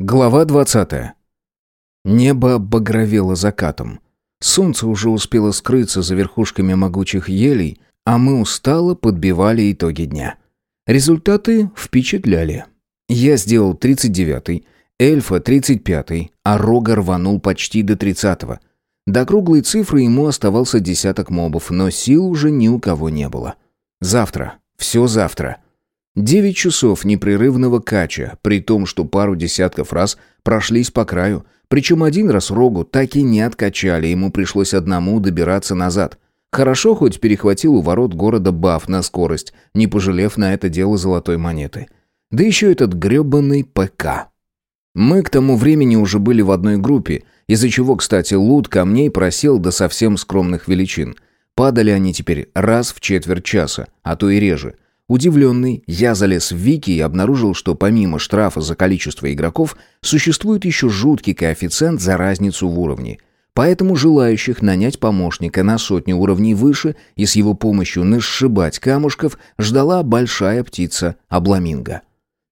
Глава 20. Небо багровело закатом. Солнце уже успело скрыться за верхушками могучих елей, а мы устало подбивали итоги дня. Результаты впечатляли. Я сделал 39-й, эльфа 35-й, а рога рванул почти до 30-го. До круглой цифры ему оставался десяток мобов, но сил уже ни у кого не было. Завтра. Все завтра. Девять часов непрерывного кача, при том, что пару десятков раз прошлись по краю. Причем один раз Рогу так и не откачали, ему пришлось одному добираться назад. Хорошо хоть перехватил у ворот города баф на скорость, не пожалев на это дело золотой монеты. Да еще этот гребаный ПК. Мы к тому времени уже были в одной группе, из-за чего, кстати, лут камней просел до совсем скромных величин. Падали они теперь раз в четверть часа, а то и реже – Удивленный, я залез в Вики и обнаружил, что помимо штрафа за количество игроков, существует еще жуткий коэффициент за разницу в уровне. Поэтому желающих нанять помощника на сотню уровней выше и с его помощью насшибать камушков ждала большая птица Абламинго.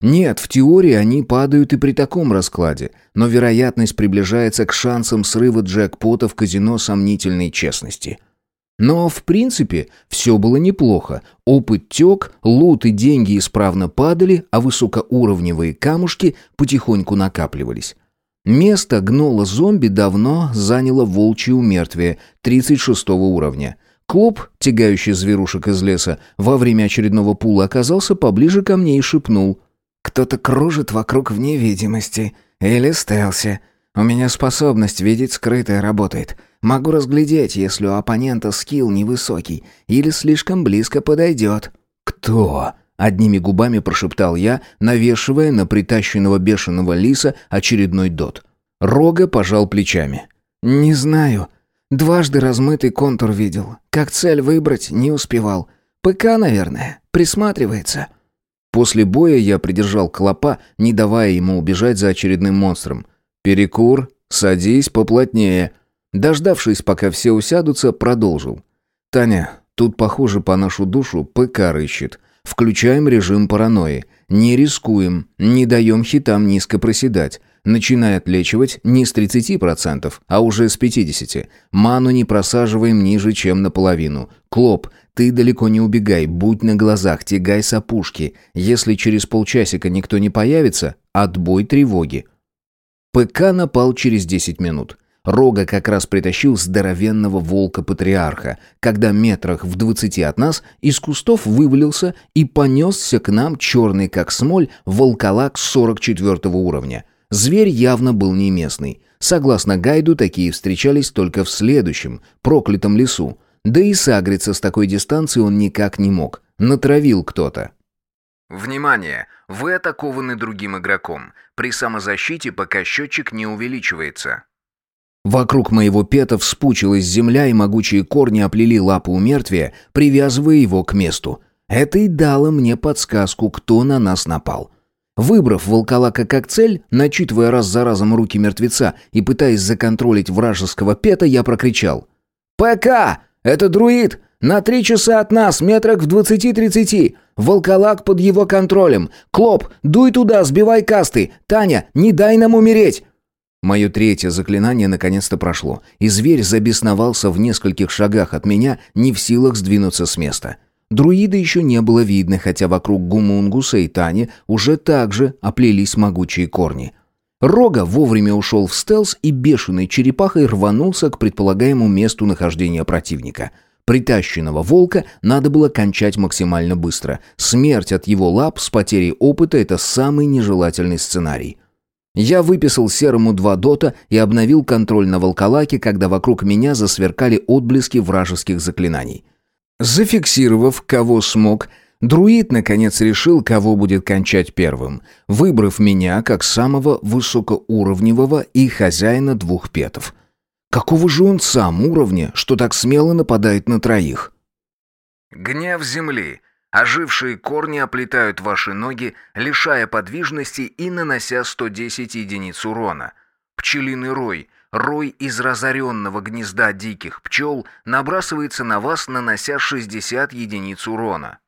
Нет, в теории они падают и при таком раскладе, но вероятность приближается к шансам срыва джекпота в казино сомнительной честности – но, в принципе, все было неплохо. Опыт тек, лут и деньги исправно падали, а высокоуровневые камушки потихоньку накапливались. Место гнола зомби давно заняло волчье умертвие 36 уровня. Клоп, тягающий зверушек из леса, во время очередного пула оказался поближе ко мне и шепнул. «Кто-то кружит вокруг в невидимости. Или стелсе. У меня способность видеть скрытое работает. Могу разглядеть, если у оппонента скилл невысокий или слишком близко подойдет». «Кто?» — одними губами прошептал я, навешивая на притащенного бешеного лиса очередной дот. Рога пожал плечами. «Не знаю. Дважды размытый контур видел. Как цель выбрать, не успевал. ПК, наверное, присматривается». После боя я придержал клопа, не давая ему убежать за очередным монстром. «Перекур, садись поплотнее». Дождавшись, пока все усядутся, продолжил. «Таня, тут, похоже, по нашу душу ПК рыщет. Включаем режим паранойи. Не рискуем, не даем хитам низко проседать. Начиная отлечивать не с 30%, а уже с 50%. Ману не просаживаем ниже, чем наполовину. Клоп, ты далеко не убегай, будь на глазах, тягай с опушки. Если через полчасика никто не появится, отбой тревоги. ПК напал через 10 минут. Рога как раз притащил здоровенного волка-патриарха, когда метрах в двадцати от нас из кустов вывалился и понесся к нам черный как смоль волколак 44 уровня. Зверь явно был не местный. Согласно гайду, такие встречались только в следующем, проклятом лесу. Да и сагриться с такой дистанции он никак не мог. Натравил кто-то. Внимание! Вы атакованы другим игроком. При самозащите пока счетчик не увеличивается. Вокруг моего пета вспучилась земля, и могучие корни оплели лапы у мертвия, привязывая его к месту. Это и дало мне подсказку, кто на нас напал. Выбрав волколака как цель, начитывая раз за разом руки мертвеца и пытаясь законтролить вражеского пета, я прокричал. «ПК! Это друид! На три часа от нас, метрах в двадцати-тридцати! Волколак под его контролем! Клоп, дуй туда, сбивай касты! Таня, не дай нам умереть!» Мое третье заклинание наконец-то прошло, и зверь забесновался в нескольких шагах от меня, не в силах сдвинуться с места. Друида еще не было видно, хотя вокруг Гумунгуса и Тани уже также оплелись могучие корни. Рога вовремя ушел в стелс и бешеной черепахой рванулся к предполагаемому месту нахождения противника — Притащенного волка надо было кончать максимально быстро. Смерть от его лап с потерей опыта – это самый нежелательный сценарий. Я выписал серому два дота и обновил контроль на волколаке, когда вокруг меня засверкали отблески вражеских заклинаний. Зафиксировав, кого смог, друид наконец решил, кого будет кончать первым, выбрав меня как самого высокоуровневого и хозяина двух петов – Какого же он сам уровня, что так смело нападает на троих? Гнев земли. Ожившие корни оплетают ваши ноги, лишая подвижности и нанося 110 единиц урона. Пчелиный рой. Рой из разоренного гнезда диких пчел набрасывается на вас, нанося 60 единиц урона.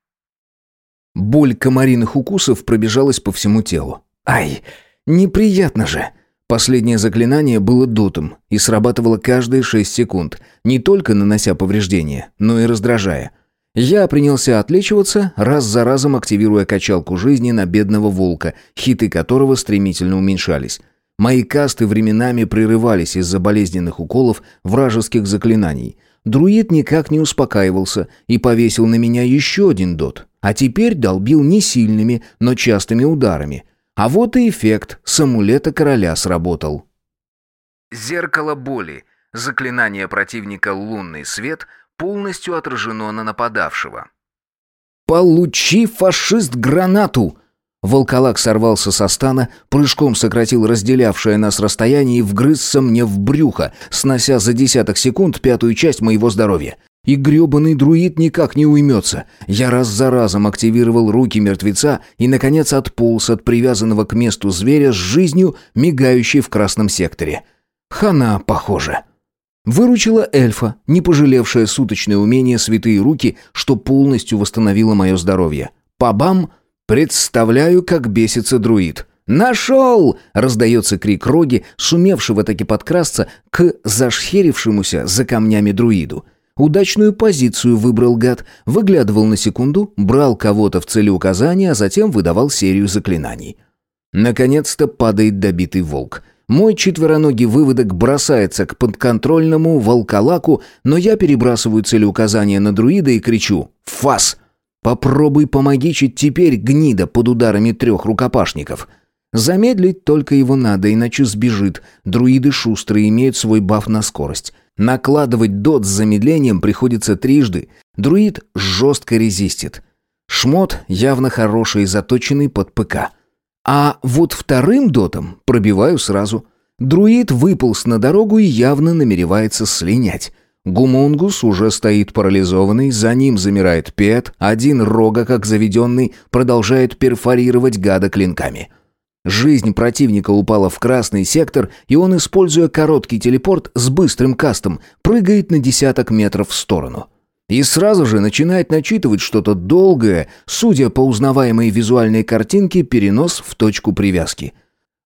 Боль комариных укусов пробежалась по всему телу. «Ай! Неприятно же. Последнее заклинание было дутым и срабатывало каждые шесть секунд, не только нанося повреждения, но и раздражая. Я принялся отличиваться, раз за разом активируя качалку жизни на бедного волка, хиты которого стремительно уменьшались. Мои касты временами прерывались из-за болезненных уколов вражеских заклинаний. Друид никак не успокаивался и повесил на меня еще один дот, а теперь долбил не сильными, но частыми ударами – а вот и эффект с амулета короля сработал. Зеркало боли. Заклинание противника «Лунный свет» полностью отражено на нападавшего. «Получи, фашист, гранату!» Волколак сорвался со стана, прыжком сократил разделявшее нас расстояние и вгрызся мне в брюхо, снося за десяток секунд пятую часть моего здоровья. И грёбаный друид никак не уймется. Я раз за разом активировал руки мертвеца и, наконец, отполз от привязанного к месту зверя с жизнью, мигающей в красном секторе. Хана, похоже. Выручила эльфа, не пожалевшая суточное умение святые руки, что полностью восстановило мое здоровье. Пабам! Представляю, как бесится друид. «Нашел!» — раздается крик Роги, сумевшего таки подкрасться к зашхерившемуся за камнями друиду. Удачную позицию выбрал гад, выглядывал на секунду, брал кого-то в целеуказание, а затем выдавал серию заклинаний. Наконец-то падает добитый волк. Мой четвероногий выводок бросается к подконтрольному волколаку, но я перебрасываю целеуказание на друида и кричу «Фас!» Попробуй помогичить теперь, гнида, под ударами трех рукопашников. Замедлить только его надо, иначе сбежит. Друиды шустрые имеют свой баф на скорость. Накладывать дот с замедлением приходится трижды. Друид жестко резистит. Шмот явно хороший и заточенный под ПК. А вот вторым дотом пробиваю сразу. Друид выполз на дорогу и явно намеревается слинять. Гумунгус уже стоит парализованный, за ним замирает Пет, один рога, как заведенный, продолжает перфорировать гада клинками. Жизнь противника упала в красный сектор, и он, используя короткий телепорт с быстрым кастом, прыгает на десяток метров в сторону. И сразу же начинает начитывать что-то долгое, судя по узнаваемой визуальной картинке, перенос в точку привязки.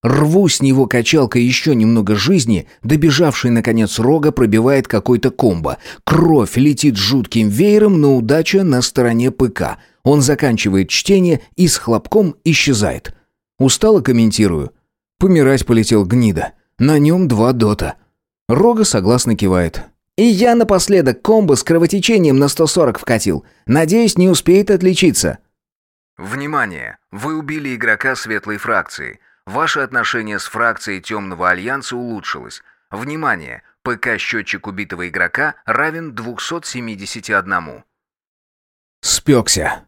Рву с него качалкой еще немного жизни, добежавший, наконец, рога пробивает какой-то комбо. Кровь летит жутким веером, но удача на стороне ПК. Он заканчивает чтение и с хлопком исчезает. Устало комментирую. Помирать полетел гнида. На нем два дота. Рога согласно кивает. И я напоследок комбо с кровотечением на 140 вкатил. Надеюсь, не успеет отличиться. Внимание! Вы убили игрока светлой фракции. Ваше отношение с фракцией Темного Альянса улучшилось. Внимание! ПК-счетчик убитого игрока равен 271. Спекся.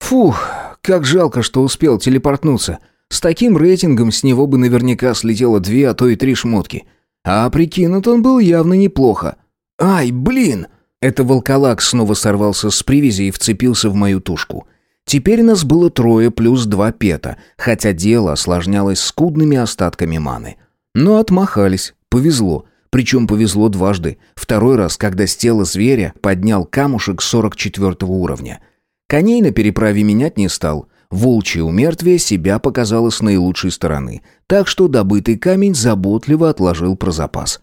Фух, как жалко, что успел телепортнуться. С таким рейтингом с него бы наверняка слетело две, а то и три шмотки. А прикинут он был явно неплохо. «Ай, блин!» Это волколак снова сорвался с привязи и вцепился в мою тушку. Теперь нас было трое плюс два пета, хотя дело осложнялось скудными остатками маны. Но отмахались, повезло. Причем повезло дважды. Второй раз, когда с тела зверя поднял камушек 44 уровня. Коней на переправе менять не стал. Волчье умертвие себя показало с наилучшей стороны, так что добытый камень заботливо отложил про запас.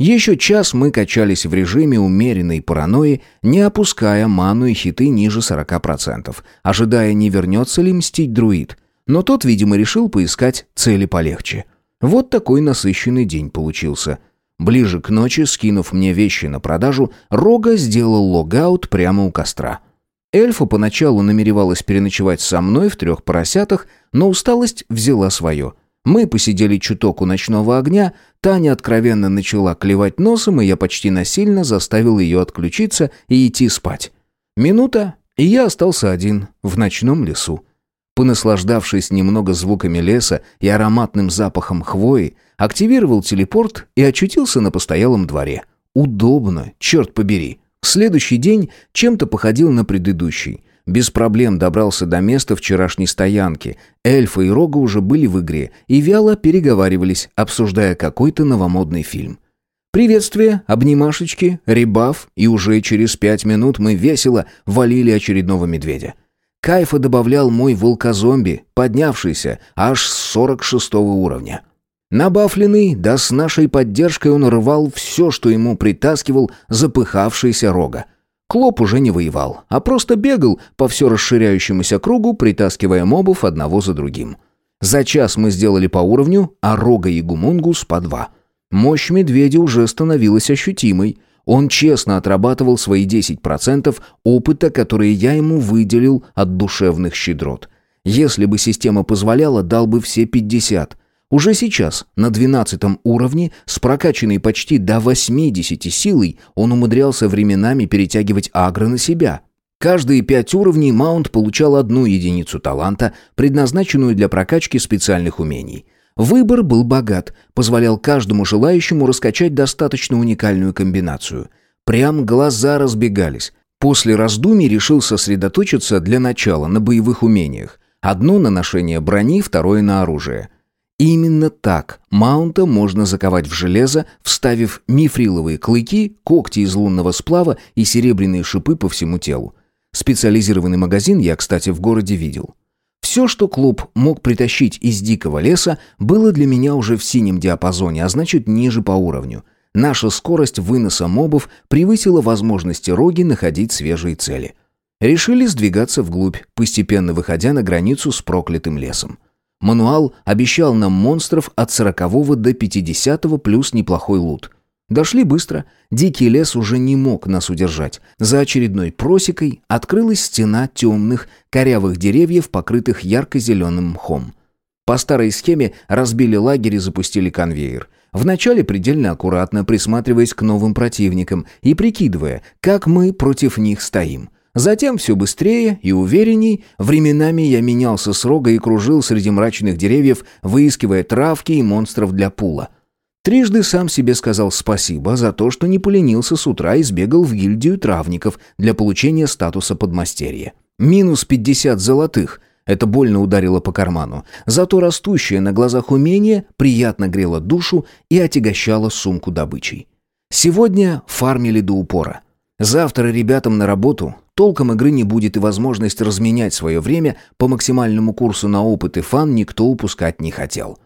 Еще час мы качались в режиме умеренной паранойи, не опуская ману и хиты ниже 40%, ожидая, не вернется ли мстить друид. Но тот, видимо, решил поискать цели полегче. Вот такой насыщенный день получился. Ближе к ночи, скинув мне вещи на продажу, Рога сделал логаут прямо у костра – Эльфа поначалу намеревалась переночевать со мной в трех поросятах, но усталость взяла свое. Мы посидели чуток у ночного огня, Таня откровенно начала клевать носом, и я почти насильно заставил ее отключиться и идти спать. Минута, и я остался один в ночном лесу. Понаслаждавшись немного звуками леса и ароматным запахом хвои, активировал телепорт и очутился на постоялом дворе. Удобно, черт побери. Следующий день чем-то походил на предыдущий. Без проблем добрался до места вчерашней стоянки. Эльфа и Рога уже были в игре и вяло переговаривались, обсуждая какой-то новомодный фильм. Приветствие, обнимашечки, ребаф, и уже через пять минут мы весело валили очередного медведя. Кайфа добавлял мой волкозомби, поднявшийся аж с 46 уровня. Набафленный, да с нашей поддержкой он рвал все, что ему притаскивал запыхавшийся рога. Клоп уже не воевал, а просто бегал по все расширяющемуся кругу, притаскивая мобов одного за другим. За час мы сделали по уровню, а рога и гумунгус по два. Мощь медведя уже становилась ощутимой – он честно отрабатывал свои 10% опыта, которые я ему выделил от душевных щедрот. Если бы система позволяла, дал бы все 50. Уже сейчас, на 12 уровне, с прокачанной почти до 80 силой, он умудрялся временами перетягивать агро на себя. Каждые пять уровней маунт получал одну единицу таланта, предназначенную для прокачки специальных умений – Выбор был богат, позволял каждому желающему раскачать достаточно уникальную комбинацию. Прям глаза разбегались. После раздумий решил сосредоточиться для начала на боевых умениях. Одно на ношение брони, второе на оружие. Именно так маунта можно заковать в железо, вставив мифриловые клыки, когти из лунного сплава и серебряные шипы по всему телу. Специализированный магазин я, кстати, в городе видел. Все, что клуб мог притащить из дикого леса, было для меня уже в синем диапазоне, а значит ниже по уровню. Наша скорость выноса мобов превысила возможности Роги находить свежие цели. Решили сдвигаться вглубь, постепенно выходя на границу с проклятым лесом. Мануал обещал нам монстров от 40 до 50 плюс неплохой лут – Дошли быстро. Дикий лес уже не мог нас удержать. За очередной просекой открылась стена темных, корявых деревьев, покрытых ярко-зеленым мхом. По старой схеме разбили лагерь и запустили конвейер. Вначале предельно аккуратно, присматриваясь к новым противникам и прикидывая, как мы против них стоим. Затем все быстрее и уверенней, временами я менялся с рога и кружил среди мрачных деревьев, выискивая травки и монстров для пула – Трижды сам себе сказал спасибо за то, что не поленился с утра и сбегал в гильдию травников для получения статуса подмастерья. Минус 50 золотых. Это больно ударило по карману. Зато растущее на глазах умение приятно грело душу и отягощало сумку добычей. Сегодня фармили до упора. Завтра ребятам на работу. Толком игры не будет и возможность разменять свое время по максимальному курсу на опыт и фан никто упускать не хотел.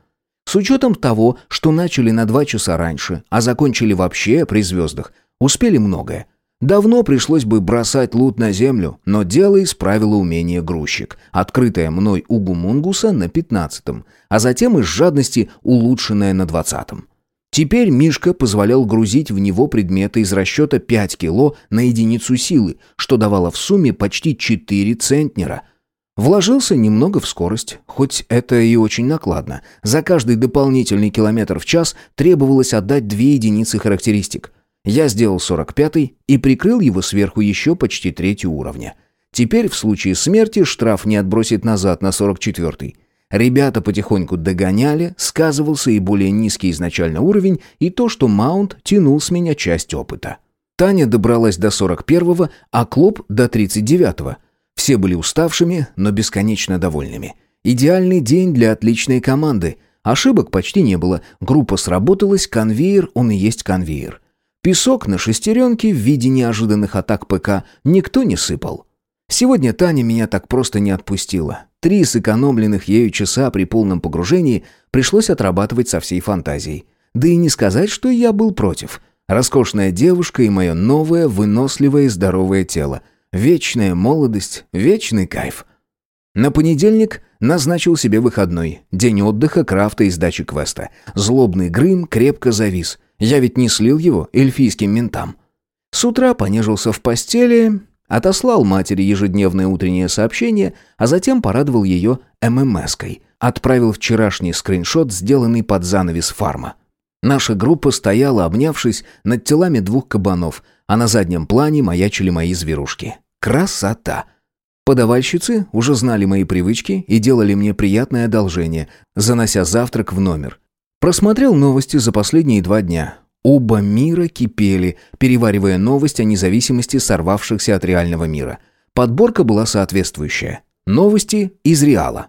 С учетом того, что начали на два часа раньше, а закончили вообще при звездах, успели многое. Давно пришлось бы бросать лут на землю, но дело исправило умение грузчик, открытое мной у Гумунгуса на пятнадцатом, а затем из жадности улучшенное на двадцатом. Теперь Мишка позволял грузить в него предметы из расчета 5 кило на единицу силы, что давало в сумме почти 4 центнера – Вложился немного в скорость, хоть это и очень накладно. За каждый дополнительный километр в час требовалось отдать две единицы характеристик. Я сделал 45-й и прикрыл его сверху еще почти третью уровня. Теперь в случае смерти штраф не отбросит назад на 44-й. Ребята потихоньку догоняли, сказывался и более низкий изначально уровень, и то, что маунт тянул с меня часть опыта. Таня добралась до 41-го, а Клоп до 39-го. Все были уставшими, но бесконечно довольными. Идеальный день для отличной команды. Ошибок почти не было. Группа сработалась, конвейер, он и есть конвейер. Песок на шестеренке в виде неожиданных атак ПК никто не сыпал. Сегодня Таня меня так просто не отпустила. Три сэкономленных ею часа при полном погружении пришлось отрабатывать со всей фантазией. Да и не сказать, что я был против. Роскошная девушка и мое новое, выносливое и здоровое тело – Вечная молодость, вечный кайф. На понедельник назначил себе выходной. День отдыха, крафта и сдачи квеста. Злобный Грым крепко завис. Я ведь не слил его эльфийским ментам. С утра понежился в постели, отослал матери ежедневное утреннее сообщение, а затем порадовал ее ММСкой. Отправил вчерашний скриншот, сделанный под занавес фарма. Наша группа стояла, обнявшись, над телами двух кабанов, а на заднем плане маячили мои зверушки. Красота! Подавальщицы уже знали мои привычки и делали мне приятное одолжение, занося завтрак в номер. Просмотрел новости за последние два дня. Оба мира кипели, переваривая новость о независимости сорвавшихся от реального мира. Подборка была соответствующая. Новости из Реала.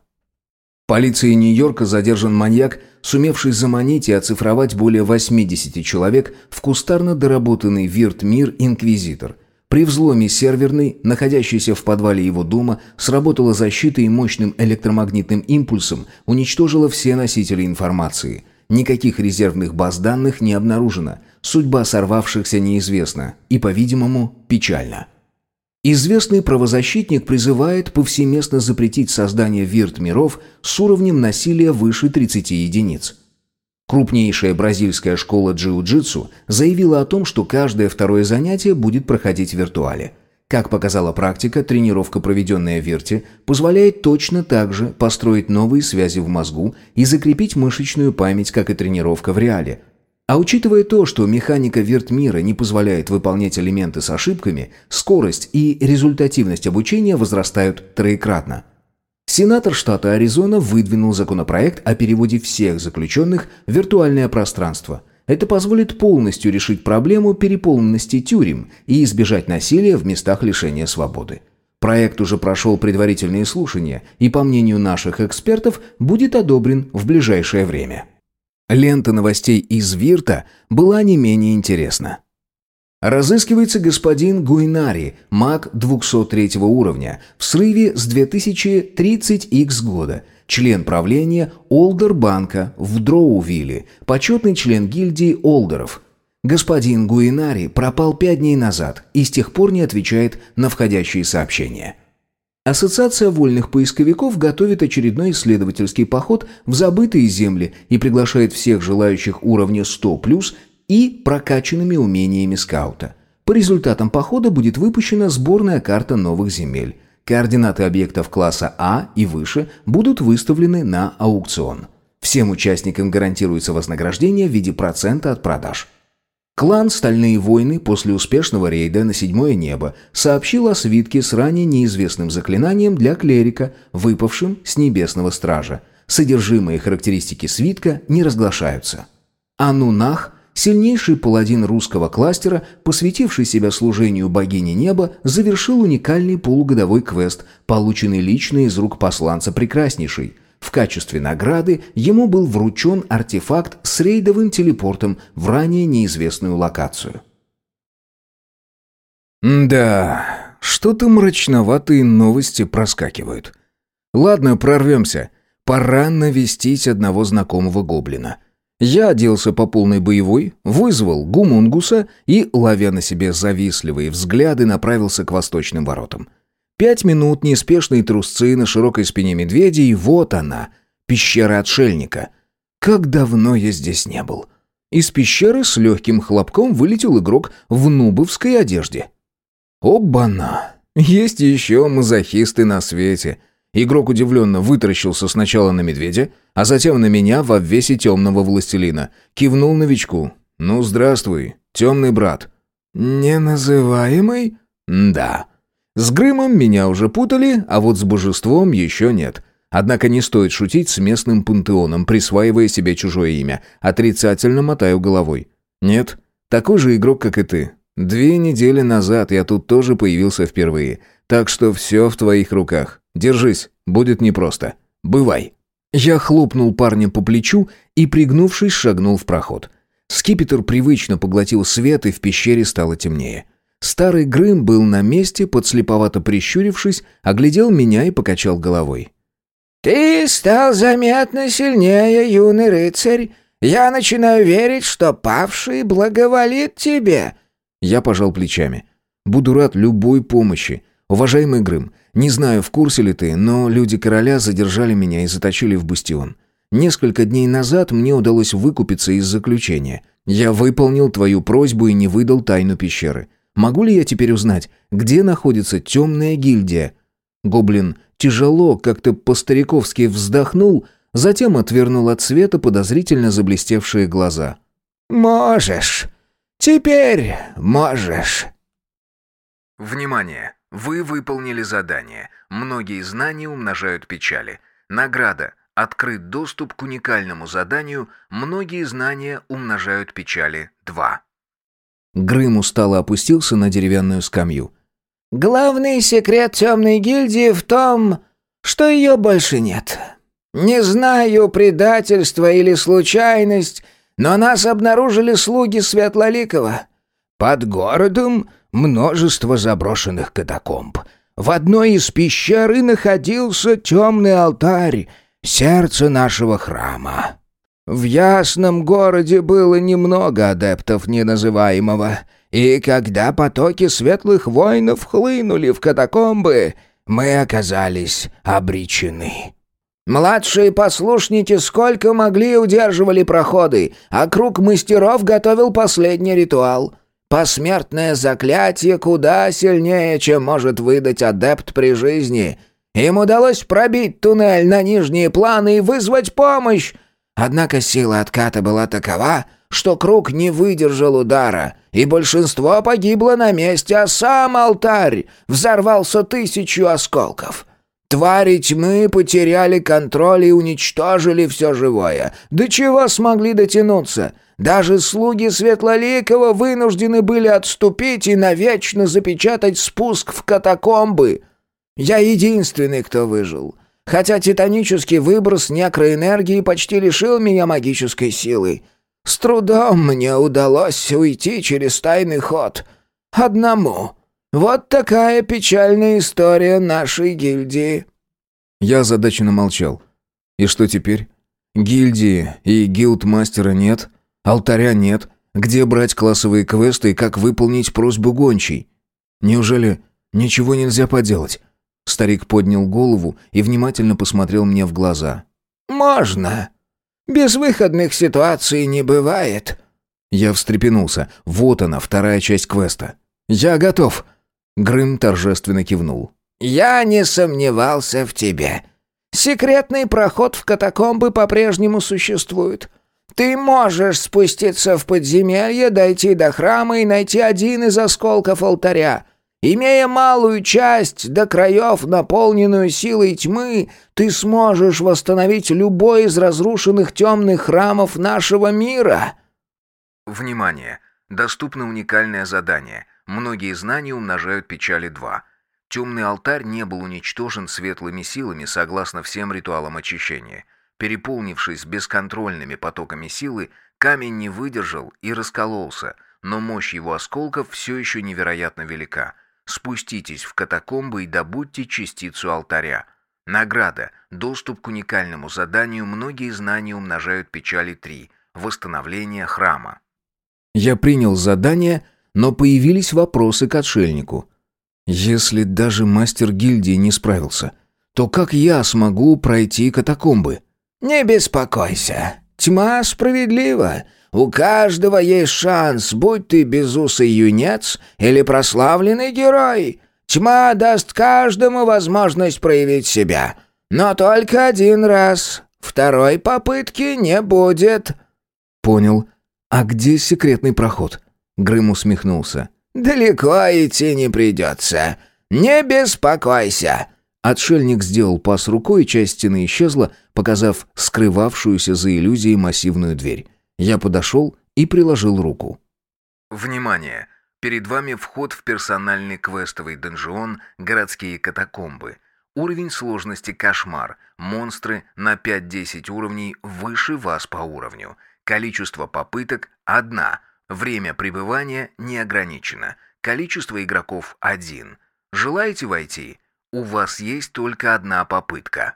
Полицией Нью-Йорка задержан маньяк, сумевший заманить и оцифровать более 80 человек в кустарно доработанный Вирт-мир «Инквизитор», При взломе серверной, находящейся в подвале его дома, сработала защита и мощным электромагнитным импульсом уничтожила все носители информации. Никаких резервных баз данных не обнаружено. Судьба сорвавшихся неизвестна и, по-видимому, печальна. Известный правозащитник призывает повсеместно запретить создание вирт-миров с уровнем насилия выше 30 единиц. Крупнейшая бразильская школа джиу-джитсу заявила о том, что каждое второе занятие будет проходить в виртуале. Как показала практика, тренировка, проведенная в Вирте, позволяет точно так же построить новые связи в мозгу и закрепить мышечную память, как и тренировка в реале – а учитывая то, что механика вертмира не позволяет выполнять элементы с ошибками, скорость и результативность обучения возрастают троекратно. Сенатор штата Аризона выдвинул законопроект о переводе всех заключенных в виртуальное пространство. Это позволит полностью решить проблему переполненности тюрем и избежать насилия в местах лишения свободы. Проект уже прошел предварительные слушания и, по мнению наших экспертов, будет одобрен в ближайшее время. Лента новостей из Вирта была не менее интересна. Разыскивается господин Гуйнари, маг 203 уровня, в срыве с 2030Х года, член правления Олдер-банка в Дроувилле, почетный член гильдии Олдеров. Господин Гуинари пропал пять дней назад и с тех пор не отвечает на входящие сообщения. Ассоциация вольных поисковиков готовит очередной исследовательский поход в забытые земли и приглашает всех желающих уровня 100+, и прокачанными умениями скаута. По результатам похода будет выпущена сборная карта новых земель. Координаты объектов класса А и выше будут выставлены на аукцион. Всем участникам гарантируется вознаграждение в виде процента от продаж. Клан «Стальные войны» после успешного рейда на седьмое небо сообщил о свитке с ранее неизвестным заклинанием для клерика, выпавшим с небесного стража. Содержимые характеристики свитка не разглашаются. Анунах, сильнейший паладин русского кластера, посвятивший себя служению богини неба, завершил уникальный полугодовой квест, полученный лично из рук посланца Прекраснейшей – в качестве награды ему был вручен артефакт с рейдовым телепортом в ранее неизвестную локацию. «Да, что-то мрачноватые новости проскакивают. Ладно, прорвемся. Пора навестить одного знакомого гоблина». Я оделся по полной боевой, вызвал гумунгуса и, ловя на себе завистливые взгляды, направился к восточным воротам. Пять минут неспешной трусцы на широкой спине медведя, и вот она, пещера отшельника. Как давно я здесь не был. Из пещеры с легким хлопком вылетел игрок в нубовской одежде. Обана! Есть еще мазохисты на свете. Игрок удивленно вытаращился сначала на медведя, а затем на меня в обвесе темного властелина. Кивнул новичку. «Ну, здравствуй, темный брат». «Неназываемый?» «Да». С Грымом меня уже путали, а вот с божеством еще нет. Однако не стоит шутить с местным пантеоном, присваивая себе чужое имя. Отрицательно мотаю головой. Нет, такой же игрок, как и ты. Две недели назад я тут тоже появился впервые. Так что все в твоих руках. Держись, будет непросто. Бывай. Я хлопнул парня по плечу и, пригнувшись, шагнул в проход. Скипетр привычно поглотил свет, и в пещере стало темнее. Старый Грым был на месте, подслеповато прищурившись, оглядел меня и покачал головой. «Ты стал заметно сильнее, юный рыцарь. Я начинаю верить, что павший благоволит тебе». Я пожал плечами. «Буду рад любой помощи. Уважаемый Грым, не знаю, в курсе ли ты, но люди короля задержали меня и заточили в бастион. Несколько дней назад мне удалось выкупиться из заключения. Я выполнил твою просьбу и не выдал тайну пещеры. Могу ли я теперь узнать, где находится темная гильдия?» Гоблин тяжело, как-то по-стариковски вздохнул, затем отвернул от света подозрительно заблестевшие глаза. «Можешь. Теперь можешь». Внимание! Вы выполнили задание. Многие знания умножают печали. Награда. Открыт доступ к уникальному заданию «Многие знания умножают печали 2». Грым устало опустился на деревянную скамью. «Главный секрет темной гильдии в том, что ее больше нет. Не знаю, предательство или случайность, но нас обнаружили слуги Светлоликова. Под городом множество заброшенных катакомб. В одной из пещер и находился темный алтарь, сердце нашего храма. В ясном городе было немного адептов неназываемого, и когда потоки светлых воинов хлынули в катакомбы, мы оказались обречены. Младшие послушники сколько могли удерживали проходы, а круг мастеров готовил последний ритуал. Посмертное заклятие куда сильнее, чем может выдать адепт при жизни. Им удалось пробить туннель на нижние планы и вызвать помощь, Однако сила отката была такова, что круг не выдержал удара, и большинство погибло на месте, а сам алтарь взорвался тысячу осколков. Твари тьмы потеряли контроль и уничтожили все живое. До чего смогли дотянуться? Даже слуги Светлоликова вынуждены были отступить и навечно запечатать спуск в катакомбы. Я единственный, кто выжил. Хотя титанический выброс некроэнергии почти лишил меня магической силы. С трудом мне удалось уйти через тайный ход. Одному. Вот такая печальная история нашей гильдии». Я озадаченно молчал. «И что теперь? Гильдии и гилдмастера нет, алтаря нет. Где брать классовые квесты и как выполнить просьбу гончей? Неужели ничего нельзя поделать?» Старик поднял голову и внимательно посмотрел мне в глаза. «Можно. Безвыходных ситуаций не бывает». Я встрепенулся. Вот она, вторая часть квеста. «Я готов!» Грым торжественно кивнул. «Я не сомневался в тебе. Секретный проход в катакомбы по-прежнему существует. Ты можешь спуститься в подземелье, дойти до храма и найти один из осколков алтаря. Имея малую часть до краев, наполненную силой тьмы, ты сможешь восстановить любой из разрушенных темных храмов нашего мира». Внимание! Доступно уникальное задание. Многие знания умножают печали 2. Темный алтарь не был уничтожен светлыми силами согласно всем ритуалам очищения. Переполнившись бесконтрольными потоками силы, камень не выдержал и раскололся, но мощь его осколков все еще невероятно велика – Спуститесь в катакомбы и добудьте частицу алтаря. Награда. Доступ к уникальному заданию «Многие знания умножают печали 3». Восстановление храма. Я принял задание, но появились вопросы к отшельнику. Если даже мастер гильдии не справился, то как я смогу пройти катакомбы? «Не беспокойся. Тьма справедлива. У каждого есть шанс, будь ты безусый юнец или прославленный герой. Тьма даст каждому возможность проявить себя. Но только один раз. Второй попытки не будет». «Понял. А где секретный проход?» Грым усмехнулся. «Далеко идти не придется. Не беспокойся». Отшельник сделал пас рукой, и часть стены исчезла, показав скрывавшуюся за иллюзией массивную дверь. Я подошел и приложил руку. Внимание! Перед вами вход в персональный квестовый донжион «Городские катакомбы». Уровень сложности «Кошмар». Монстры на 5-10 уровней выше вас по уровню. Количество попыток – одна. Время пребывания не ограничено. Количество игроков – один. Желаете войти? У вас есть только одна попытка.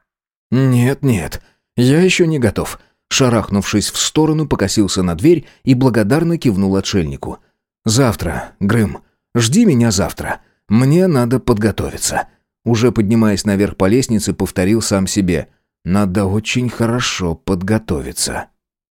«Нет, нет, я еще не готов. Шарахнувшись в сторону, покосился на дверь и благодарно кивнул отшельнику. «Завтра, Грым, жди меня завтра. Мне надо подготовиться». Уже поднимаясь наверх по лестнице, повторил сам себе. «Надо очень хорошо подготовиться».